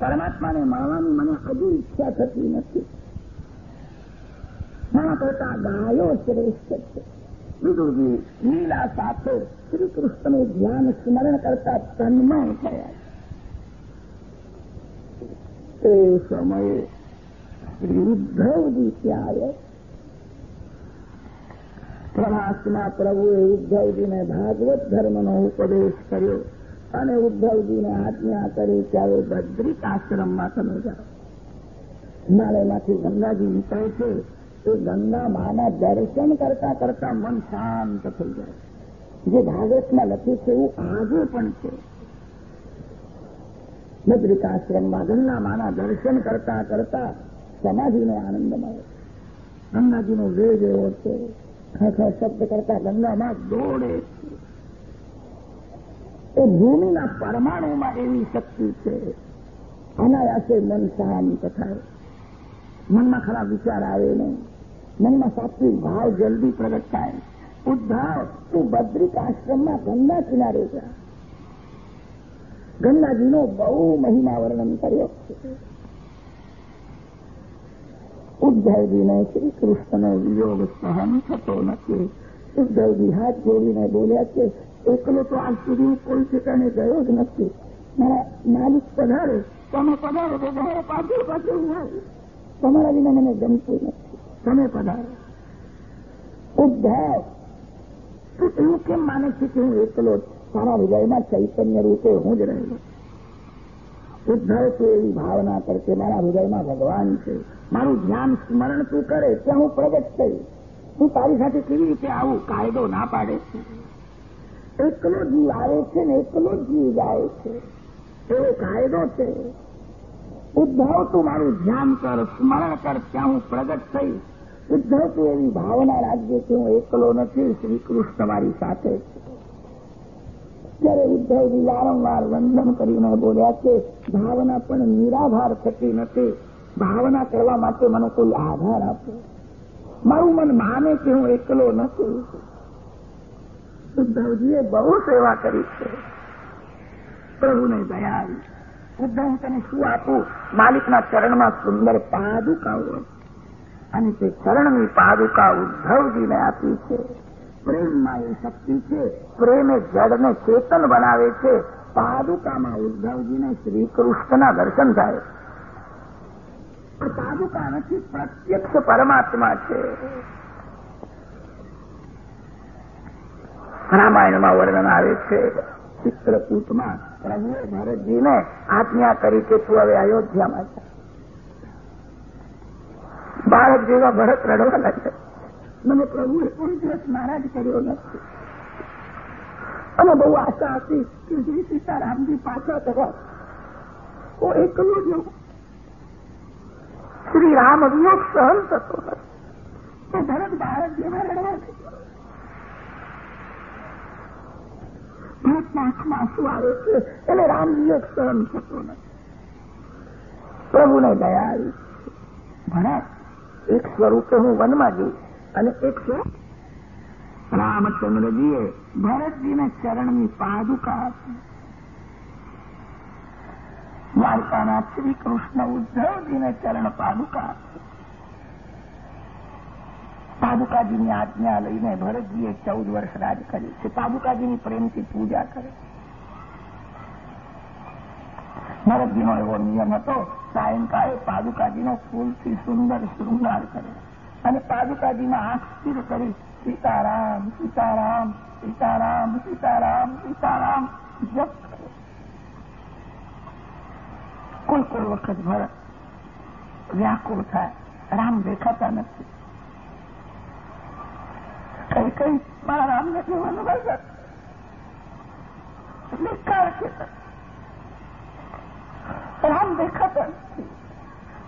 પરમાત્માને મળવાની મને હજુ ઈચ્છા થતી નથી. મારા કરતા ગાયો શ્રેષ્ઠ છે. વિદુરજી, લીલા સાથે શ્રી કૃષ્ણનું ધ્યાન સ્મરણ કરતા તન્મય થયા તે સમયે શ્રી ઉદ્ધવજી ત્યાં પ્રવાસમાં પ્રભુએ ઉદ્ધવજીને ભાગવત ધર્મનો ઉપદેશ કર્યો. અને ઉદ્ધવજીને આજ્ઞા કરી કે બદ્રિક આશ્રમમાં તમે જાઓ. હિમાલયમાંથી ગંગાજી નીકળે છે એ ગંગા માના દર્શન કરતા કરતા મન શાંત થઈ જાય. જે ભાગવતમાં લખ્યું છે એવું આજે પણ છે. બદ્રિકાશ્રમમાં ગંગા માના દર્શન કરતા કરતા સમાધિનો આનંદ મળે. ગંગાજીનો વેગ એવો છે. ખખ શબ્દ કરતા ગંગામાં દોડે. એ ભૂમિના પરમાણુમાં એવી શક્તિ છે. અનાયાસે મન શાંત થાય. મનમાં ખરાબ વિચાર આવે નહીં. મનમાં સાત્વિક ભાવ જલ્દી પ્રગટ થાય. ઉદ્ધાવ તું બદ્રિક આશ્રમમાં ગંગા કિનારે જા. ગંગાજીનો બહુ મહિમા વર્ણન કર્યો છે. ઉદ્ધવજીને શ્રી કૃષ્ણનો વિયોગ સહન થતો નથી. ઉદ્ધવજી હાથ જોડીને બોલ્યા છે એકલો તો આજ સુધી કોઈ ઠેકાણે ગયો જ નથી. મારા માલિક પધારે, તમે પધારો તો તમારે પાછળ પાછળ હું તમારા વિના મને ગમતું નથી. તમે પધારો. ઉદ્ધવ તું એવું કેમ માને છે કે હું એકલો સારા હૃદયમાં ચૈતન્ય રૂપે હું જ રહેલો? ઉદ્ધવ તું એવી ભાવના કરશે, મારા હૃદયમાં ભગવાન છે. મારું ધ્યાન સ્મરણ તું કરે, ત્યાં હું પ્રગટ થઈ હું તારી સાથે કેવી રીતે આવું? કાયદો ના પાડે. એકલો જીવ આવે છે ને એકલો જીવ જાય છે. એવો કાયદો છે. ઉદ્ધવ તું મારું ધ્યાન કર, સ્મરણ કર, ત્યાં હું પ્રગટ થઈ ઉદ્ધવ તું એવી ભાવના રાખજે કે હું એકલો નથી, શ્રીકૃષ્ણ મારી સાથે છે. ત્યારે ઉદ્ધવજી વારંવાર વંદન કરીને બોલ્યા છે ભાવના પણ નિરાધાર થતી નથી. ભાવના કરવા માટે મને કોઈ આધાર આપો. મારું મન માને કે હું એકલો નથી. ઉદ્ધવજીએ બહુ સેવા કરી છે. પ્રભુને દયા આવી. ઉદ્ધવ હું તને શું આપું? માલિકના ચરણમાં સુંદર પાદુકાઓ અને તે ચરણની પાદુકા ઉદ્ધવજીને આપી છે. પ્રેમમાં એ શક્તિ છે. પ્રેમ જડને ચેતન બનાવે છે. પાદુકામાં ઉદ્ધવજીને શ્રી કૃષ્ણના દર્શન થાય. પાદુકા નથી, પ્રત્યક્ષ પરમાત્મા છે. રામાયણમાં વર્ણન આવે છે. ચિત્રકૂટમાં પ્રભુએ ભરતજીને આજ્ઞા કરી કે તું હવે અયોધ્યામાં છે બાળક જેવા ભરત રડવા લાગ્યા. મને પ્રભુએ કોઈ દિવસ નારાજ કર્યો નથી. અને બહુ આશા હતી કે શ્રી સીતારામજી પાછા થવા હું એકલો જ શ્રી રામ વિયોગ સહન થતો નથી. તો ભરત બાળક જેવા રડવા ભરતના આંખમાં આંસુ આવે છે એટલે રામ વિયોગ સહન થતો નથી પ્રભુને દયા આવી ભરત એક સ્વરૂપે હું વનમાં જઈશ અને એક સ્વરૂપ રામચંદ્રજીએ ભરતજીને ચરણની પાદુકા આપી દ્વારકાના શ્રી કૃષ્ણ ઉદ્ધવજીને ચરણ પાદુકા આપી પાદુકાજીની આજ્ઞા લઈને ભરતજીએ ચૌદ વર્ષ રાજ કર્યું. છે પાદુકાજીની પ્રેમથી પૂજા કરે. ભરતજીનો એવો નિયમ હતો, સાયંકાળે પાદુકાજીનો ફૂલથી સુંદર શૃંગાર કરે અને પાદુકાજીમાં આંખ સ્થિર કરી, સીતારામ સીતારામ સીતારામ સીતારામ સીતારામ, જપ કરે. કોઈ કોઈ વખત ભરત વ્યાકુળ થાય, રામ દેખાતા નથી. કઈ કઈ મારા રામને કહેવાનું ભગત નિકાર છે રામ દેખાતા નથી.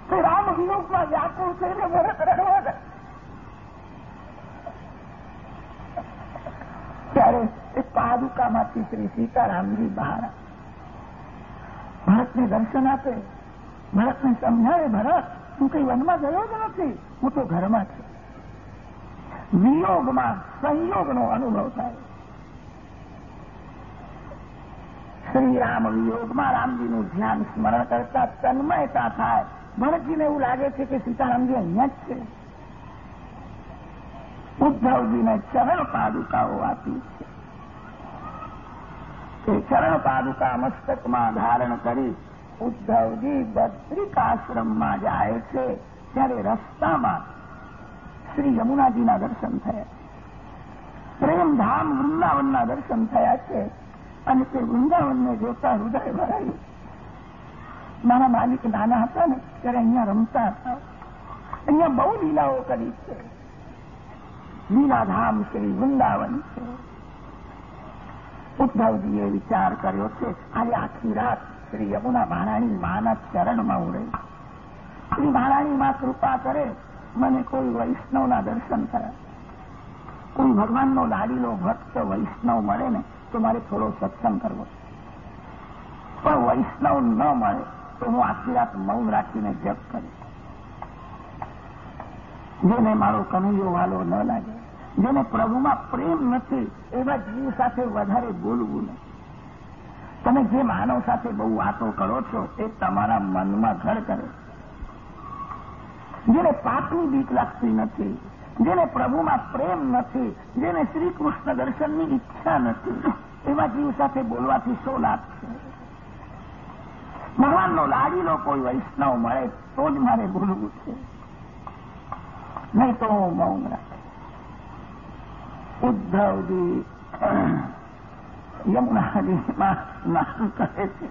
તે રામ વિયોગમાં વ્યાકુળ થઈને ભરત રડવા ત્યારે એ પાદુકામાંથી શ્રી સીતારામજી બહાર ભરતને દર્શન આપે. ભરતને સમજાવે, ભરત હું કઈ વનમાં ગયો જ નથી? હું તો ઘરમાં છું. વિયોગમાં સંયોગનો અનુભવ થાય. શ્રી વિયોગમાં રામજીનું ધ્યાન સ્મરણ કરતા તન્મયતા થાય ભરતજીને એવું લાગે છે કે સીતારામજી અહીંયા જ છે. ઉદ્ધવજીને ચરણ પાદુકાઓ આપી છે. એ ચરણ પાદુકા મસ્તકમાં ધારણ કરી ઉદ્ધવજી બદ્રિકાશ્રમમાં જાય છે. ત્યારે રસ્તામાં શ્રી યમુનાજીના દર્શન થયા. પ્રેમધામ વૃંદાવનના દર્શન થયા છે. અને તે વૃંદાવનને જોતા હૃદય ભરાયું. મારા માલિક નાના હતા ને, ત્યારે અહીંયા રમતા હતા. અહીંયા બહુ લીલાઓ કરી છે. લીલાધામ શ્રી વૃંદાવન છે. ઉદ્ધવજીએ વિચાર કર્યો છે, આજે આખી રાત શ્રી યમુના મહારાણી માના ચરણમાં ઉડે શ્રી મહારાણી માં કૃપા કરે મને કોઈ વૈષ્ણવના દર્શન થયા. કોઈ ભગવાનનો લાડીલો ભક્ત વૈષ્ણવ મળે ને, તો મારે થોડો સત્સંગ કરવો. પણ વૈષ્ણવ ન મળે, તો હું આખી રાત મૌન રાખીને જપ કરીશ જેને મારો કનૈયો વાલો ન લાગે, જેને પ્રભુમાં પ્રેમ નથી, એવા જીવ સાથે વધારે બોલવું નહીં. તમે જે માનવ સાથે બહુ વાતો કરો છો, એ તમારા મનમાં ઘર કરે. જેને પાપની બીક લાગતી નથી, જેને પ્રભુમાં પ્રેમ નથી, જેને શ્રી કૃષ્ણ દર્શનની ઈચ્છા નથી, એવા જીવ સાથે બોલવાથી શો લાભ છે? ભગવાનનો લાડીલો કોઈ વૈષ્ણવ મળે, તો જ મારે બોલવું છે. નહીં તો હું મૌન રાખે ઉદ્ધવજી યમુનાજીમાં સ્નાન કરે છે.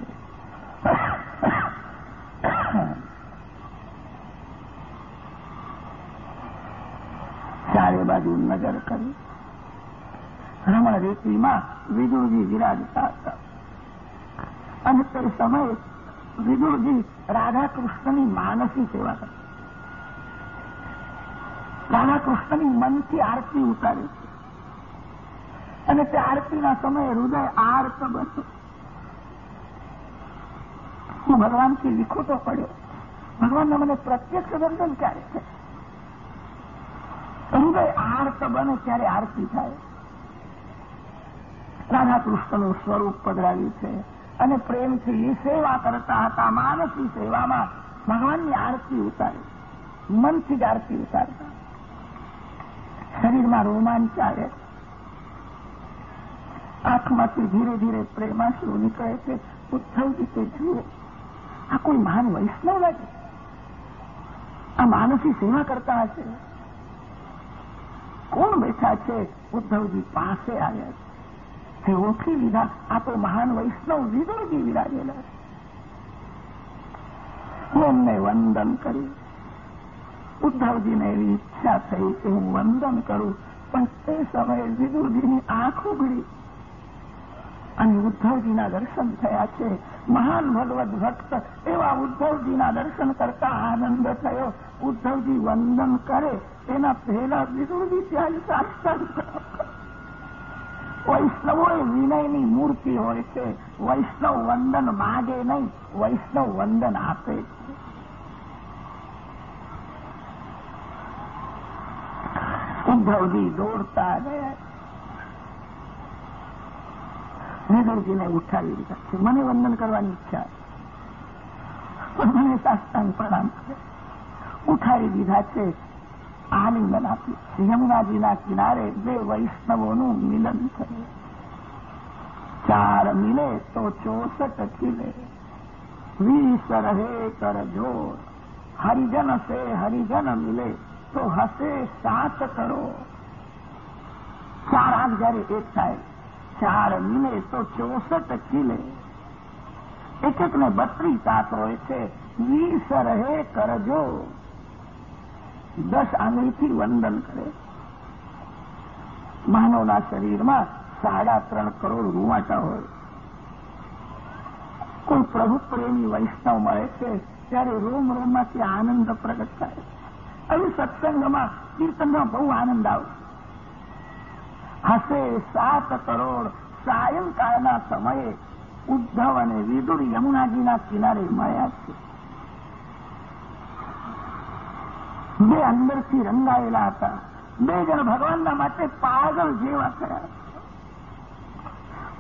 ચારે બાજુ નજર કરી. રમણ રેતીમાં વિદુરજી વિરાજતા હતા. અને તે સમયે વિદુરજી રાધા કૃષ્ણની માનસી સેવા કરી. રાધાકૃષ્ણની મનથી આરતી ઉતારી અને તે આરતીના સમયે હૃદય આર્ત બન્યું. હું ભગવાનથી તો પડ્યો. ભગવાનને મને પ્રત્યક્ષ દર્શન ક્યારે છે હૃદય આર્ત બને ત્યારે આરતી થાય. રાધા કૃષ્ણનું સ્વરૂપ પધરાવ્યું છે અને પ્રેમથી સેવા કરતા હતા, માનસી સેવામાં ભગવાનની આરતી ઉતારી, મનથી જ આરતી ઉતારતા. શરીરમાં રોમાંચ આવે. આંખમાંથી ધીરે ધીરે પ્રેમાશ્રુ નીકળે છે. ઉદ્ધવજી તે જુઓ, આ કોઈ મહાન વૈષ્ણવ નથી. આ માનસી સેવા કરતા હશે. કોણ બેઠા છે? ઉદ્ધવજી પાસે આવ્યા છે. તે ઓળખી લીધા આ તો મહાન વૈષ્ણવ વિદુરજી વિરાજેલા છે. એમને વંદન કર્યું. ઉદ્ધવજીને એવી ઈચ્છા થઈ કે હું વંદન કરું, પણ તે સમયે વિદુરજીની આંખ ઉગડી અને ઉદ્ધવજીના દર્શન થયા છે. મહાન ભગવત ભક્ત એવા ઉદ્ધવજીના દર્શન કરતા આનંદ થયો. ઉદ્ધવજી વંદન કરે. એના પહેલા વિદુરજી ત્યાં વિનયની મૂર્તિ હોય છે. વૈષ્ણવ વંદન માગે નહીં, વૈષ્ણવ વંદન આપે. ઉદ્ધવજી દોડતા ગયા. વિદુરજીને ઉઠાવી દીધા છે. મને વંદન કરવાની ઈચ્છા પણ મને સાષ્ટાંગ પ્રણામ. કરે ઉઠાવી દીધા છે. આલિંગન આપ્યું યમુનાજીના કિનારે બે વૈષ્ણવોનું મિલન થયું. ચાર મિલે તો ચોસઠ ખીલે વીસ રહે કર જોર. હરિજન સે હરિજન મિલે તો હસે સાત કરો. ચાર આંખ જયારે એક થાય, ચાર મિલે તો ચોસઠ ખીલે એક એકને બત્રીસ આંખ હોય છે, વીસ રહે કરજો દસ આંગળીથી વંદન કરે. માનવના શરીરમાં સાડા ત્રણ કરોડ રૂવાટા હોય. કોઈ પ્રભુ પ્રેમી વૈષ્ણવ મળે છે, ત્યારે રોમ રોમમાંથી આનંદ પ્રગટ થાય. આવી સત્સંગમાં કીર્તનમાં બહુ આનંદ આવે. હશે સાત કરોડ સાયંકાળના સમયે ઉદ્ધવ અને વિદુર યમુનાજીના કિનારે મળ્યા છે. બે અંદરથી રંગાયેલા હતા. બે જણ ભગવાનના માટે પાગલ જેવા થયા.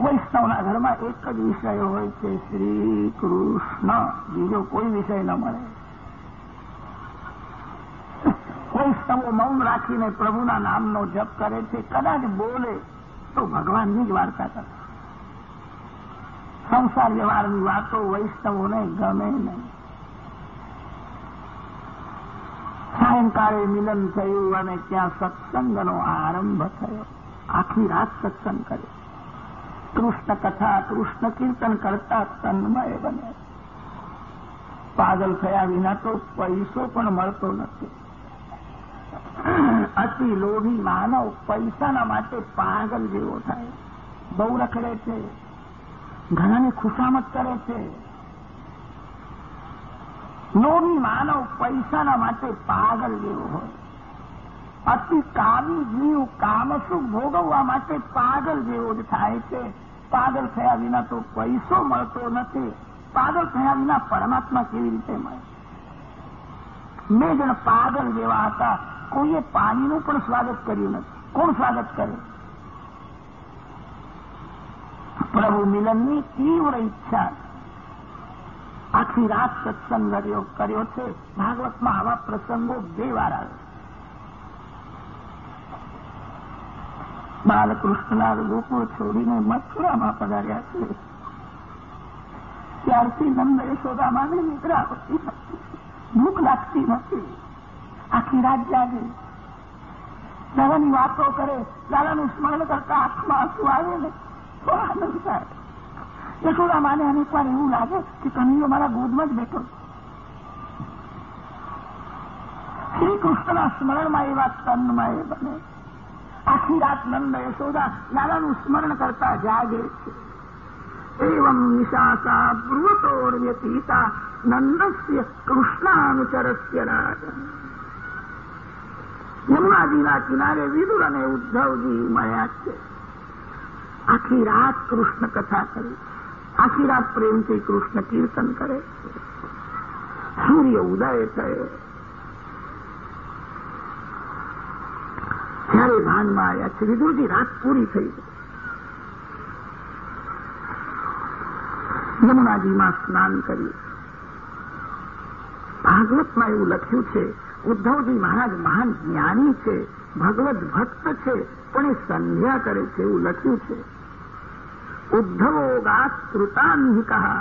વૈષ્ણવના ઘરમાં એક જ વિષય હોય છે શ્રી કૃષ્ણ બીજો કોઈ વિષય ન મળે. વૈષ્ણવો મૌન રાખીને પ્રભુના નામનો જપ કરે છે, કદાચ બોલે તો ભગવાનની જ વાર્તા કરે. સંસાર વ્યવહારની વાતો વૈષ્ણવોને ગમે નહીં. સાયંકાળે મિલન થયું અને ત્યાં સત્સંગનો આરંભ થયો. આખી રાત સત્સંગ કર્યો કૃષ્ણ કથા, કૃષ્ણ કીર્તન કરતા તન્મય બને. પાગલ થયા વિના તો પૈસો પણ મળતો નથી. અતિ લોભી માનવ પૈસાના માટે પાગલ જેવો થાય. બહુ રખડે છે. ઘણાને ખુશામત કરે છે. લોભી માનવ પૈસાના માટે પાગલ જેવો હોય. અતિ કામી જીવ કામસુખ ભોગવવા માટે પાગલ જેવો જ થાય છે. પાગલ થયા વિના તો પૈસો મળતો નથી. પાગલ થયા વિના પરમાત્મા કેવી રીતે મળે? બે જણ પાગલ જેવા હતા. કોઈએ પાણીનું પણ સ્વાગત કર્યું નથી. કોણ સ્વાગત કરે? પ્રભુ મિલનની તીવ્ર ઈચ્છા. આખી રાત સત્સંગ કર્યો છે. ભાગવતમાં આવા પ્રસંગો બે વાર આવે બાલકૃષ્ણલાલ ગોકુળ છોડીને મથુરામાં પધાર્યા છે. ત્યારથી નંદ યશોદામાને નિદ્રા આવતી નથી. ભૂખ લાગતી નથી. આખી રાત જાગે. દાદાની વાતો કરે. દાદાનું સ્મરણ કરતા આંખમાં આંસુ આવે ને તો આનંદ થાય. યશોદામાને અનેક વાર એવું લાગે કે કનૈયો મારા ગોદમાં જ બેઠો શ્રી કૃષ્ણના સ્મરણમાં એવા તન્મય બને. આખી રાત નંદ યશોદા લાલાનું સ્મરણ કરતા જાગે છે. એવમ નિશાસા પૂર્વતોર્વ્યતીતા નંદસ્ય કૃષ્ણાનુચરસ્ય યમુનાજીના કિનારે વિદુર અને ઉદ્ધવજી મળ્યા છે. આખી રાત કૃષ્ણ કથા કરી આખી રાત પ્રેમથી કૃષ્ણ કીર્તન કરે. સૂર્ય ઉદય થયો. ત્યારે ભાનમાં આવ્યા છે વિદુરજી રાત પૂરી થઈ યમુનાજીમાં સ્નાન કર્યું. ભાગવતમાં એવું લખ્યું છે, ઉદ્ધવજી મહારાજ મહાન જ્ઞાની છે ભગવત ભક્ત છે, પણ એ સંધ્યા કરે છે, એવું લખ્યું છે. ઉદ્ધવોગાત શ્રુતાન્હિકા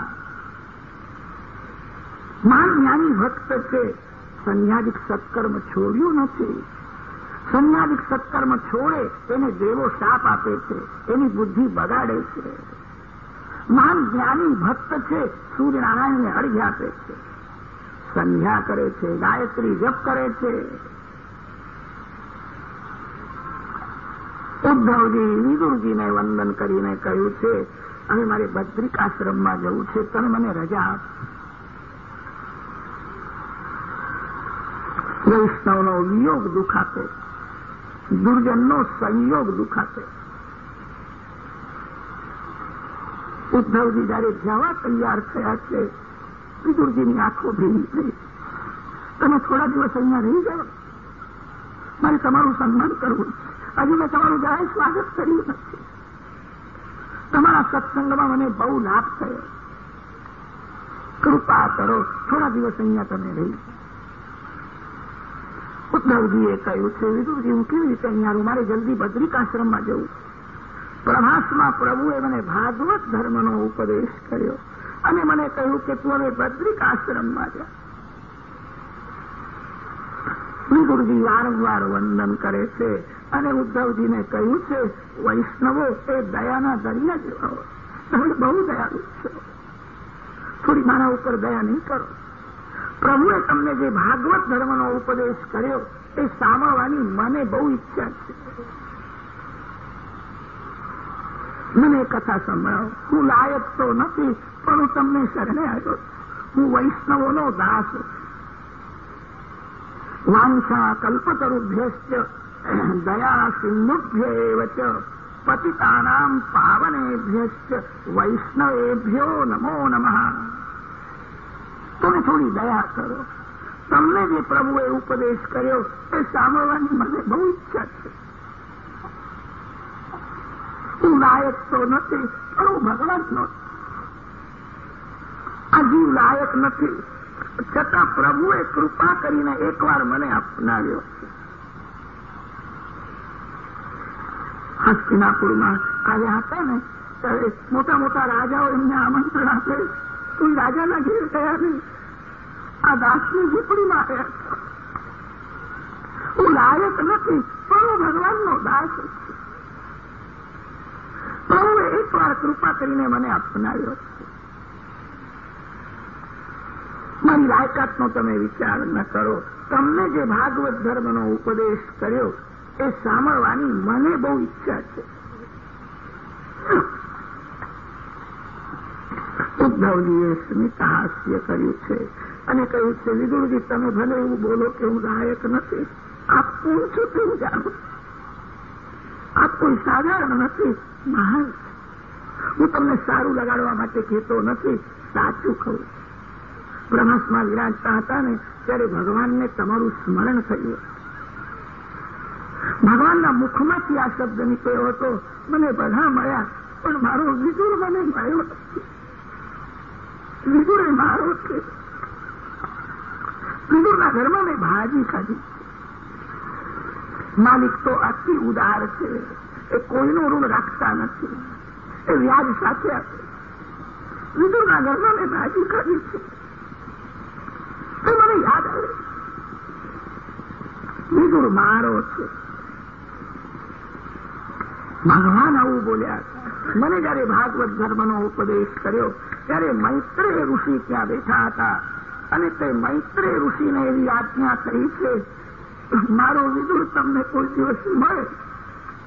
મહાન જ્ઞાની ભક્ત છે સંન્યાદિક સત્કર્મ છોડ્યું નથી સંન્યાદિક સત્કર્મ છોડે એને દેવો શાપ આપે છે એની બુદ્ધિ બગાડે છે મહાન જ્ઞાની ભક્ત છે સૂર્યનારાયણને અર્ઘ્ય આપે છે સંધ્યા કરે છે ગાયત્રી જપ કરે છે ઉદ્ધવજી વિદુરજીને વંદન કરીને કહ્યું છે હવે મારે બદ્રિકાશ્રમમાં જવું છે, તમે મને રજા વૈષ્ણવનો વિયોગ દુઃખ દુર્જનનો સંયોગ દુઃખ ઉદ્ધવજી જયારે જવા તૈયાર થયા છે, વિદુરજીની આંખો ભીની થઈ. તમે થોડા દિવસ અહીંયા રહી જાઓ. મારે તમારું સન્માન કરવું હજુ મેં તમારું જરાય સ્વાગત કર્યું નથી. તમારા સત્સંગમાં મને બહુ લાભ થયો. કૃપા કરો, થોડા દિવસ અહીંયા તમે રહી ઉદ્ધવજીએ કહ્યું છે, વિદુરજી, હું કેવી રીતે અહીંયા રહું? મારે જલ્દી બદ્રિકાશ્રમમાં જવું. પ્રભાસમાં પ્રભુએ મને ભાગવત ધર્મનો ઉપદેશ કર્યો અને મને કહ્યું કે તું હવે બદ્રિકાશ્રમમાં જા. વિદુરજી વારંવાર વંદન કરે છે. અને ઉદ્ધવજીને કહ્યું છે, વૈષ્ણવો એ દયાના દરિયા જેવા હોય તમે બહુ દયાળુ છો. થોડી મારા ઉપર દયા નહીં કરો. પ્રભુએ તમને જે ભાગવત ધર્મનો ઉપદેશ કર્યો, એ સાંભળવાની મને બહુ ઈચ્છા છે. મને કથા સંભળાવો. હું લાયક તો નથી, પણ હું તમને શરણે આવ્યો હું વૈષ્ણવોનો દાસ વાંછા કલ્પતરુભ્યશ્ચ દયા સિંધુભ્ય એવ ચ પતિતાનામ વૈષ્ણવેભ્યો નમો નમઃ તમે થોડી દયા કરો તમને જે પ્રભુએ ઉપદેશ કર્યો એ સાંભળવાની મને બહુ ઈચ્છા છે હું લાયક તો નથી પણ હું ભગવાનનો આ જીવ લાયક નથી છતાં પ્રભુએ કૃપા કરીને એકવાર મને અપનાવ્યો હસ્તિનાપુરમાં આવ્યા હતા ને, ત્યારે મોટા મોટા રાજાઓ એમને આમંત્રણ આપે. કોઈ રાજાના ઘેર ગયા નહીં. આ દાસની ઝૂંપડીમાં આવ્યા હું લાયક નથી, પણ હું ભગવાનનો દાસ છું. એકવાર કૃપા કરીને મને અપનાવ્યો છે. મારી લાયકાતનો તમે વિચાર ન કરો. તમને જે ભાગવત ધર્મનો ઉપદેશ કર્યો એ સાંભળવાની મને બહુ ઈચ્છા છે. ઉદ્ધવજીએ સ્મિત હાસ્ય કર્યું છે અને કહ્યું છે, વિદુરજી, તમે ભલે એવું બોલો કે હું લાયક નથી, આપ કોણ છો તે જાણું આપ કોઈ સાધારણ નથી, મહાન હું તમને સારું લગાડવા માટે કહેતો નથી, સાચું કહું બ્રહ્માસમાં વિરાજતા હતા ને ત્યારે ભગવાનને તમારું સ્મરણ થયું ભગવાનના મુખમાંથી આ શબ્દ નીકળ્યો હતો. મને બધા મળ્યા, પણ મારો વિદુર મને મળ્યો. વિદુર મારો વિદુરના ઘરમાં મેં ભાજી ખાધી. માલિક તો અતિ ઉદાર છે, એ કોઈનું ઋણ રાખતા નથી, એ વ્યાજ સાથે આપે. વિદુરના ઘરમાં મેં ભાજી ખાધી છે. તો મને યાદ આવે, વિદુર મારો છે. ભગવાન આવું બોલ્યા. મને જયારે ભાગવત ધર્મનો ઉપદેશ કર્યો, ત્યારે મૈત્રેય ઋષિ ત્યાં બેઠા હતા. અને તે મૈત્રેય ઋષિને એવી આજ્ઞા થઈ છે મારો વિદુર તમને કોઈ દિવસ મળે,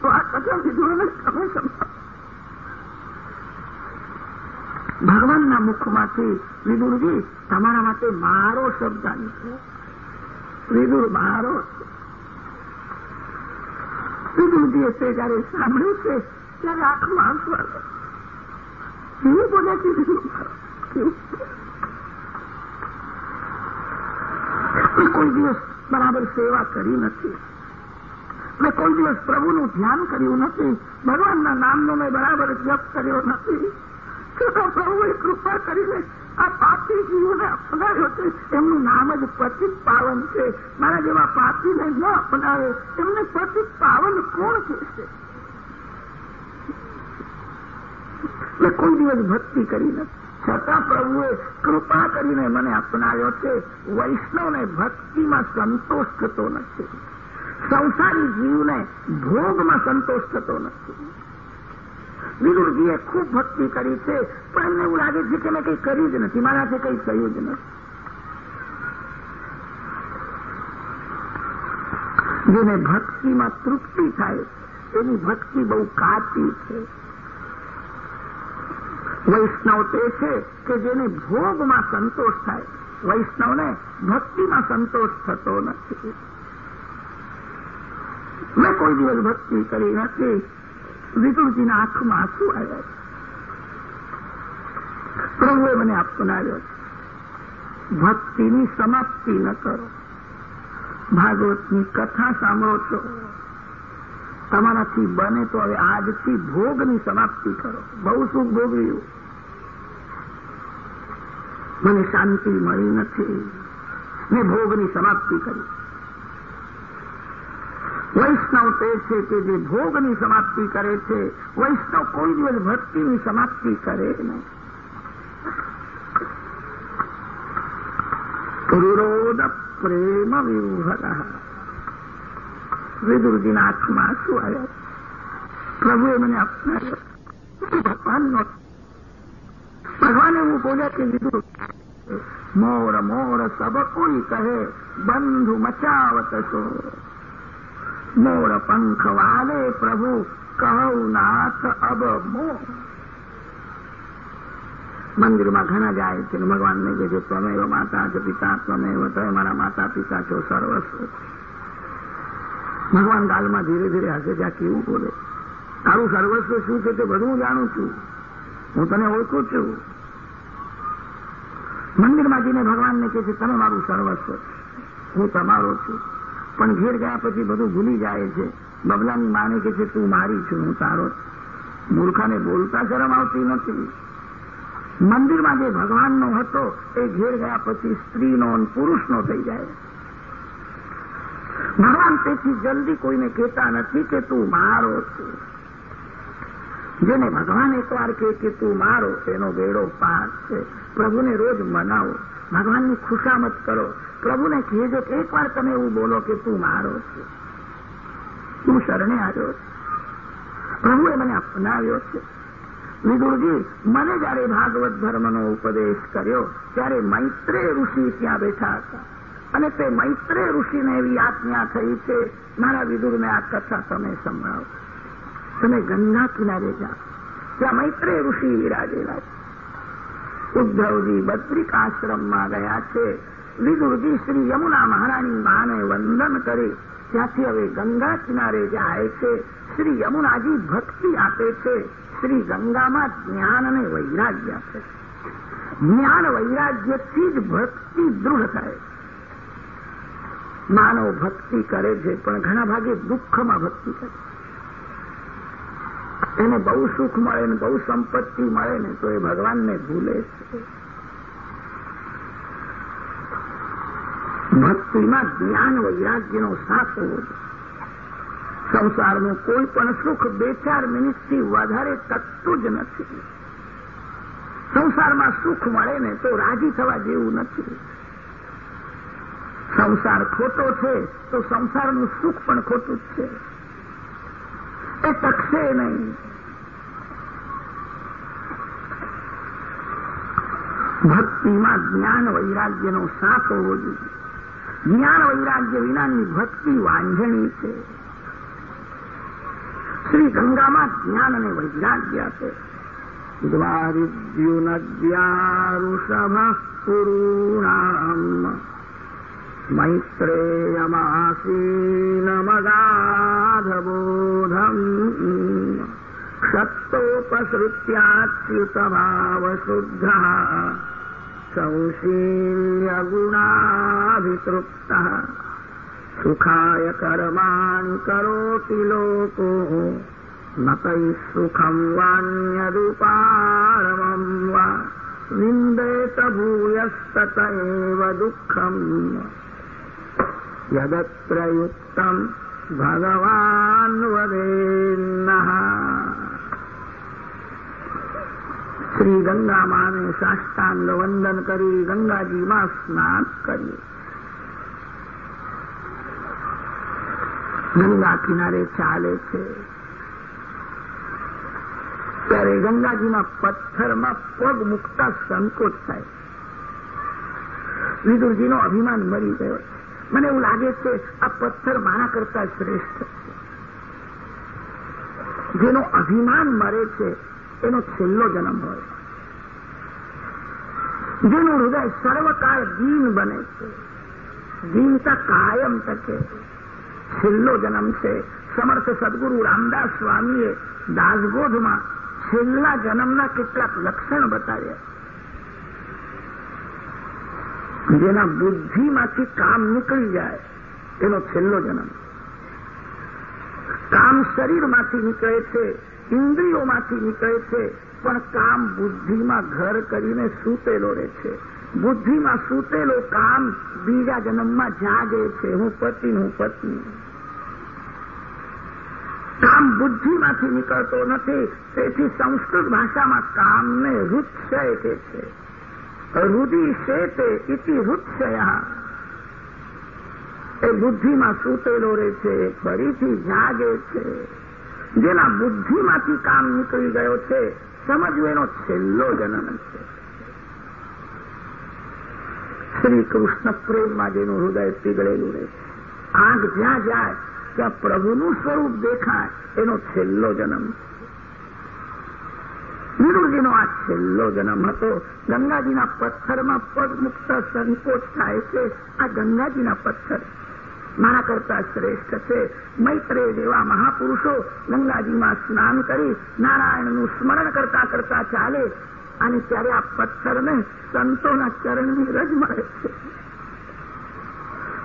તો આ કથા વિદુરને તમે સંભાળો. ભગવાનના મુખમાંથી, વિદુરજી, તમારા માટે મારો શબ્દ નીકળ્યો વિદુર, મારો છે વિદુરજીએ દિવસે જયારે સાંભળ્યું છે ત્યારે આંખમાં આંસુ આવે. એવું બોલ્યા કે મેં કોઈ દિવસ બરાબર સેવા કરી નથી. મેં કોઈ દિવસ પ્રભુનું ધ્યાન કર્યું નથી. ભગવાનના નામનો મેં બરાબર જપ કર્યો નથી. છતાં પ્રભુએ કૃપા કરીને આ પાપી જીવોને અપનાવ્યો છે. એમનું નામ જ પતિત પાવન છે. મારા જેવા પાપીને ન અપનાવે. એમને પતિત પાવન કોણ કહેશે? કોઈ દિવસ ભક્તિ કરી નથી. છતાં પ્રભુએ કૃપા કરીને મને અપનાવ્યો છે. વૈષ્ણવને ભક્તિમાં સંતોષ થતો નથી. સંસારી જીવને ભોગમાં સંતોષ થતો નથી. વિદુરજીએ ખૂબ ભક્તિ કરી છે, પણ એમને એવું લાગે છે કે મેં કંઈ કર્યું જ નથી. મારાથી કંઈ થયું જ નથી. જેને ભક્તિમાં તૃપ્તિ થાય, એની ભક્તિ બહુ કાચી છે. વૈષ્ણવ તે છે કે જેને ભોગમાં સંતોષ થાય, વૈષ્ણવને ભક્તિમાં સંતોષ થતો નથી. મેં કોઈ દિવસ ભક્તિ કરી નથી. વિદુરજીના આંખમાં આંસુ આવ્યા પ્રભુએ મને અપનાવ્યો છે ભક્તિની સમાપ્તિ ન કરો. ભાગવતની કથા સાંભળો છો. તમારાથી બને તો હવે આજથી ભોગની સમાપ્તિ કરો. બહુ સુખ ભોગવ્યું. મને શાંતિ મળી નથી. મેં ભોગની સમાપ્તિ કરી. વૈષ્ણવ તે છે કે જે ભોગની સમાપ્તિ કરે છે, વૈષ્ણવ કોઈ દિવસ ભક્તિની સમાપ્તિ કરે નહીં. વિરોધ પ્રેમ વિવહર વિદુરજીના આંખમાં શું આવ્યા. પ્રભુએ મને અપનાવ્યો ભગવાનનો ભગવાને હું બોલ્યા કે વિદુર, મોર મોર સબ કોઈ કહે, બંધુ મચાવત શોર મોર પંખ વાલે પ્રભુ કહું નાથ અબ મો મંદિરમાં ઘણા જાય છે ભગવાનને કહે છે ત્વમેવ માતા છે પિતા ત્વમેવ તમે મારા માતા પિતા છો સર્વસ્વ ભગવાન ગાલમાં ધીરે ધીરે હશે ત્યાં કેવું બોલે તારું સર્વસ્વ શું છે તે બધું જાણું છું. હું તને ઓળખું છું. મંદિરમાં જઈને ભગવાનને કહે છે, તમે મારું સર્વસ્વ હું તમારો છું. પણ ઘેર ગયા પછી બધું ભૂલી જાય છે. બબલાની માને કે છે, તું મારી છું, હું તારો મૂર્ખાને બોલતા શરમ આવતી નથી. મંદિરમાં જે ભગવાનનો હતો, એ ઘેર ગયા પછી સ્ત્રીનો અને પુરુષનો થઈ જાય. ભગવાન તેથી જલ્દી કોઈને કહેતા નથી કે, તું મારો છે. જેને ભગવાન એકવાર કહે કે તું મારો, એનો બેડો પાર છે. પ્રભુને રોજ મનાવો. ભગવાનની ખુશામત કરો. પ્રભુને કહેજો કે એકવાર તમે એવું બોલો કે તું મારો છે. તું શરણે આવ્યો પ્રભુએ મને અપનાવ્યો છે. વિદુરજી, મને જયારે ભાગવત ધર્મનો ઉપદેશ કર્યો, ત્યારે મૈત્રે ઋષિ ત્યાં બેઠા હતા. અને તે મૈત્રે ઋષિને એવી આજ્ઞા થઈ છે, મારા વિદુરને આ કથા તમે સંભળાવો. તમે ગંગા કિનારે જાઓ ત્યાં મૈત્રે ઋષિ વિરાજેલા છે. ઉદ્ધવજી બદ્રિકાશ્રમમાં ગયા છે. વિદુરજી શ્રી યમુના મહારાણી માને વંદન કરી. ત્યાંથી હવે ગંગા કિનારે જાય છે. શ્રી યમુનાજી ભક્તિ આપે છે. શ્રી ગંગામાં જ્ઞાન અને વૈરાગ્ય આપે જ્ઞાન વૈરાગ્યથી જ ભક્તિ દૃઢ થાય. માનવ ભક્તિ કરે છે, પણ ઘણા ભાગે દુઃખમાં ભક્તિ કરે. એને બહુ સુખ મળે ને બહુ સંપત્તિ મળે ને તો એ ભગવાનને ભૂલે છે. ભક્તિમાં જ્ઞાન વૈરાગ્યનો સાથ હોવો સંસારનું કોઈ પણ સુખ બે ચાર મિનિટથી વધારે તકતું જ નથી. સંસારમાં સુખ મળે ને તો રાજી થવા જેવું નથી. સંસાર ખોટો છે તો સંસારનું સુખ પણ ખોટું જ છે. એ ટકશે નહીં ભક્તિમાં જ્ઞાન વૈરાગ્યનો સાથ હોવો જોઈએ જ્ઞાન વૈરાગ્ય વિનાની ભક્તિ વાંઝણી છે. શ્રી ગંગામાં જ્ઞાન અને વૈરાગ્ય છે. દ્વારિદ્યુનદ્યારુષભ પુરૂણામ. मैत्रेयमासीनमगाधबोधम् सत्तोपसृत्याच्युतभावशुद्धः संशील्यगुणाभितृप्तः सुखाय कर्मान् करोति लोको न तैः सुखम् वान्यदुपारमम् वा निन्देत भूयस्तत एव दुःखम् यदत्र युक्तम् भगवान् वदेन्नः શ્રી ગંગા માને સાષ્ટાંગ વંદન કરી ગંગાજીમાં સ્નાન કરીએ ગંગા કિનારે ચાલે છે ત્યારે ગંગાજીના પથ્થરમાં પગ મૂકતા સંકોચ થાય વિદુરજીનો અભિમાન મરી ગયો મને એવું લાગે છે આ પથ્થર મારા કરતા શ્રેષ્ઠ જેનો અભિમાન મરે છે, એનો છેલ્લો જન્મ હોય. જેનું હૃદય સર્વકાળ દીન બને છે. દીનતા કાયમ તકે છેલ્લો જન્મ છે. સમર્થ સદગુરુ રામદાસ સ્વામીએ દાસગોધમાં છેલ્લા જન્મના કેટલાક લક્ષણ બતાવ્યા. જેના બુદ્ધિમાંથી કામ નીકળી જાય, એનો છેલ્લો જન્મ. કામ શરીરમાંથી નીકળે છે, ઇન્દ્રિયોમાંથી નીકળે છે, પણ કામ બુદ્ધિમાં ઘર કરીને સૂતેલો રહે છે. બુદ્ધિમાં સૂતેલો કામ બીજા જન્મમાં જાગે છે. હું પતિ, હું પત્ની. કામ બુદ્ધિમાંથી નીકળતો નથી, તેથી સંસ્કૃત ભાષામાં કામને હૃત્સય કે છે. રુધિ શેતે ઇતિ હૃત્સયા એ બુદ્ધિમાં સૂતેલો રહે છે, ફરીથી જાગે છે. જેના બુદ્ધિમાંથી કામ નીકળી ગયો છે, સમજવું એનો છેલ્લો જન્મ છે. શ્રી કૃષ્ણ પ્રેમમાં જેનું હૃદય પીગળેલું રહે આંખ જ્યાં જાય, ત્યાં પ્રભુનું સ્વરૂપ દેખાય, એનો છેલ્લો જન્મ વિદુરજીનો આ છેલ્લો જન્મ હતો ગંગાજીના પથ્થરમાં પગ મુકતા સંકોચ થાય છે. આ ગંગાજીના પથ્થર મારા કરતા શ્રેષ્ઠ છે. મૈત્રેય જેવા મહાપુરુષો ગંગાજીમાં સ્નાન કરી નારાયણનું સ્મરણ કરતા કરતા ચાલે. અને ત્યારે આ પથ્થરને સંતોના ચરણની રજ મળે છે.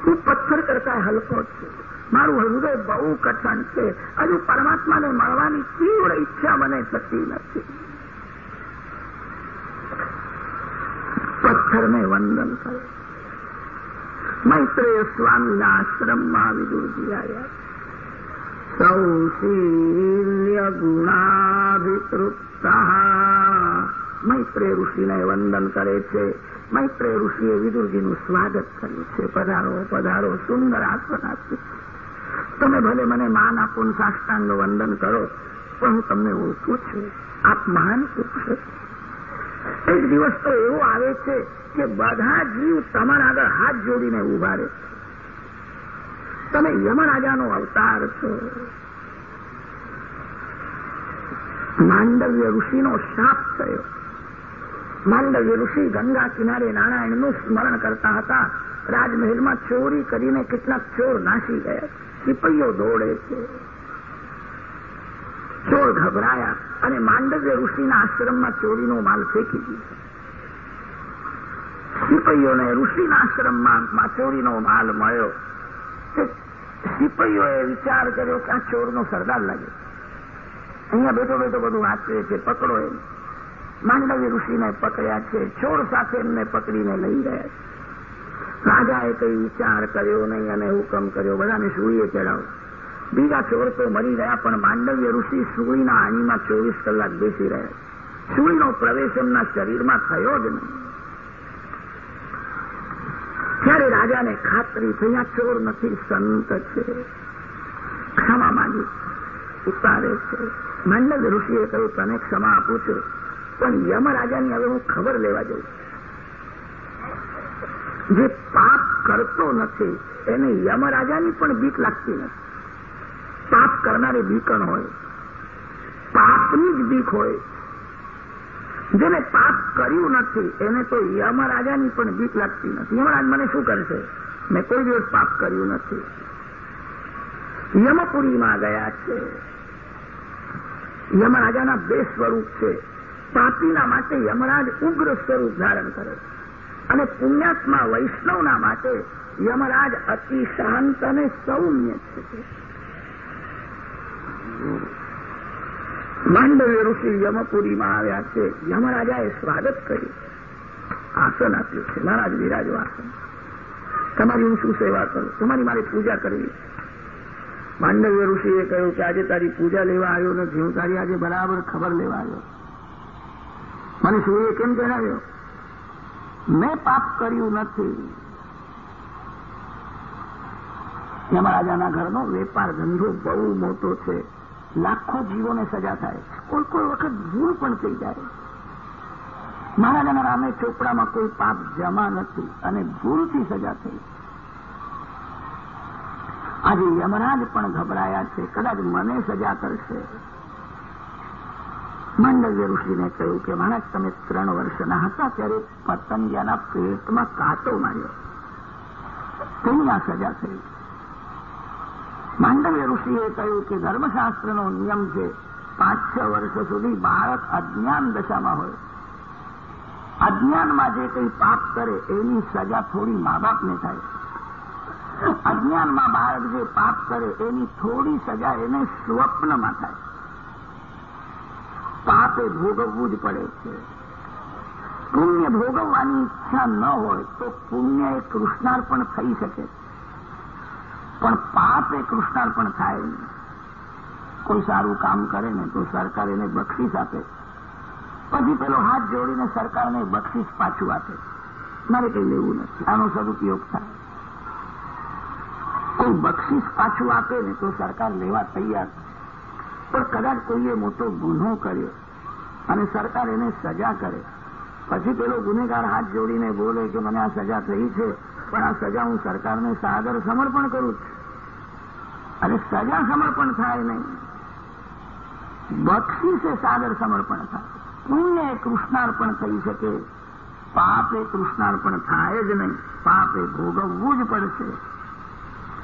હું પથ્થર કરતા હલકો છું. મારું હૃદય બહુ કઠણ છે. હજુ પરમાત્માને મળવાની તીવ્ર ઈચ્છા મને થતી નથી. પથ્થરને વંદન કરે મૈત્રેય સ્વામીના આશ્રમમાં વિદુરજી આવ્યા સૌશીલ્ય ગુણાભિતૃપ્તા મૈત્રેય ઋષિને વંદન કરે છે મૈત્રેય ઋષિએ વિદુરજીનું સ્વાગત કર્યું છે પધારો પધારો સુંદર આસન આપ્યું તમે ભલે મને માન આપો સાષ્ટાંગ વંદન કરો પણ હું તમને ઓળખું છું આપ મહાન પુરુષ એક દિવસ તો એવો આવે છે કે બધા જીવ તમારા આગળ હાથ જોડીને ઊભા રહે તમે યમરાજાનો અવતાર છો. માંડવ્ય ઋષિનો શાપ થયો. માંડવ્ય ઋષિ ગંગા કિનારે નારાયણનું સ્મરણ કરતા હતા. રાજમહેલમાં ચોરી કરીને કેટલાક ચોર નાસી ગયા. સિપૈયો દોડે છે. ચોર ગભરાયા અને માંડવ્ય ઋષિના આશ્રમમાં ચોરીનો માલ ફેંકી દીધો. સિપૈયોને ઋષિના આશ્રમમાં ચોરીનો માલ મળ્યો. સિપૈયોએ વિચાર કર્યો કે આ ચોરનો સરદાર લાગે. અહીંયા બેઠો બેઠો બધું વાંચે છે, પકડો એમ. માંડવી ઋષિને પકડ્યા છે, ચોર સાથે એમને પકડીને લઈ ગયા છે. રાજાએ કઈ વિચાર કર્યો નહીં અને હુકમ કર્યો, બધાને સૂર્ય ચડાવો. બીજા ચોર તો મરી ગયા, પણ માંડવ્ય ઋષિ સુળીના હાનીમાં ચોવીસ કલાક બેસી રહ્યા. સુળીનો પ્રવેશ એમના શરીરમાં થયો જ નહીં. ત્યારે રાજાને ખાતરી થઈ, આ ચોર નથી, સંત છે. ક્ષમા માંગી. ઉતારે છે. માંડવ્ય ઋષિએ કહ્યું, તને ક્ષમા આપું છું. પણ યમરાજાની હવે હું ખબર લેવા જઉં જે પાપ કરતો નથી, એને યમરાજાની પણ બીક લાગતી નથી. પાપ કરનારી બીકણ હોય. પાપની જ બીક હોય. જેને પાપ કર્યું નથી, એને તો યમરાજાની પણ બીક લાગતી નથી. યમરાજ મને શું કરશે? મેં કોઈ દિવસ પાપ કર્યું નથી. યમપુરીમાં ગયા છે. યમરાજાના બે સ્વરૂપ છે. પાપીના માટે યમરાજ ઉગ્ર સ્વરૂપ ધારણ કરે અને પુણ્યાત્મા વૈષ્ણવના માટે યમરાજ અતિ શાંત અને સૌમ્ય છે. માંડવ્ય ઋષિ યમપુરીમાં આવ્યા છે. યમરાજાએ સ્વાગત કર્યું. આસન આપ્યું છે. મહારાજ વિરાજો આસન તમારી હું શું સેવા કરું. તમારી મારે પૂજા કરવી. માંડવ્ય ઋષિએ કહ્યું કે આજે તારી પૂજા લેવા આવ્યો નથી. હું તારી આજે બરાબર ખબર લેવા આવ્યો. મને સૂર્યએ કેમ જણાવ્યો? મેં પાપ કર્યું નથી. યમરાજાના ઘરનો વેપાર ધંધો બહુ મોટો છે. લાખો જીવોને સજા થાય. કોઈ કોઈ વખત ભૂલ પણ થઈ જાય. મહારાજાના રામે ચોપડામાં કોઈ પાપ જમા નથી અને ભૂલથી સજા થઈ. આજે યમરાજ પણ ગભરાયા છે. કદાચ મને સજા કરશે. માંડવ્ય ઋષિને કહ્યું કે માણસ તમે ત્રણ વર્ષના હતા ત્યારે પતંગિયાના પેટમાં કાંટો માર્યો. તેની આ સજા થઈ? માંડવ્ય ઋષિએ કહ્યું કે ધર્મશાસ્ત્રનો નિયમ છે, પાંચ છ વર્ષ સુધી બાળક અજ્ઞાન દશામાં હોય. અજ્ઞાનમાં જે કંઈ પાપ કરે, એની સજા થોડી મા બાપને થાય. અજ્ઞાનમાં બાળક જે પાપ કરે, એની થોડી સજા એને સ્વપ્નમાં થાય. પાપે ભોગવવું જ પડે છે. પુણ્ય ભોગવવાની ઈચ્છા ન હોય, તો પુણ્ય એ કૃષ્ણાર્પણ થઈ શકે. પણ પાપ એ કૃષ્ણાર્પણ થાય. કોઈ સારું કામ કરે ને તો સરકાર એને બક્ષીસ આપે. પછી પેલો હાથ જોડીને સરકારને બક્ષીસ પાછું આપે. મારે કંઈ લેવું નથી. આનો સદુપયોગ થાય. કોઈ બક્ષીસ પાછું આપે ને તો સરકાર લેવા તૈયાર. પણ કદાચ કોઈએ મોટો ગુનો કર્યો અને સરકાર એને સજા કરે. પછી પેલો ગુનેગાર હાથ જોડીને બોલે કે મને આ સજા થઈ છે પણ આ સજા હું સરકારને સાદર સમર્પણ કરું છું. અને સજા સમર્પણ થાય નહીં. બક્ષીસે સાદર સમર્પણ થાય. પુણ્ય કૃષ્ણાર્પણ થઈ શકે. પાપે કૃષ્ણાર્પણ થાય જ નહીં. પાપે ભોગવવું જ પડશે.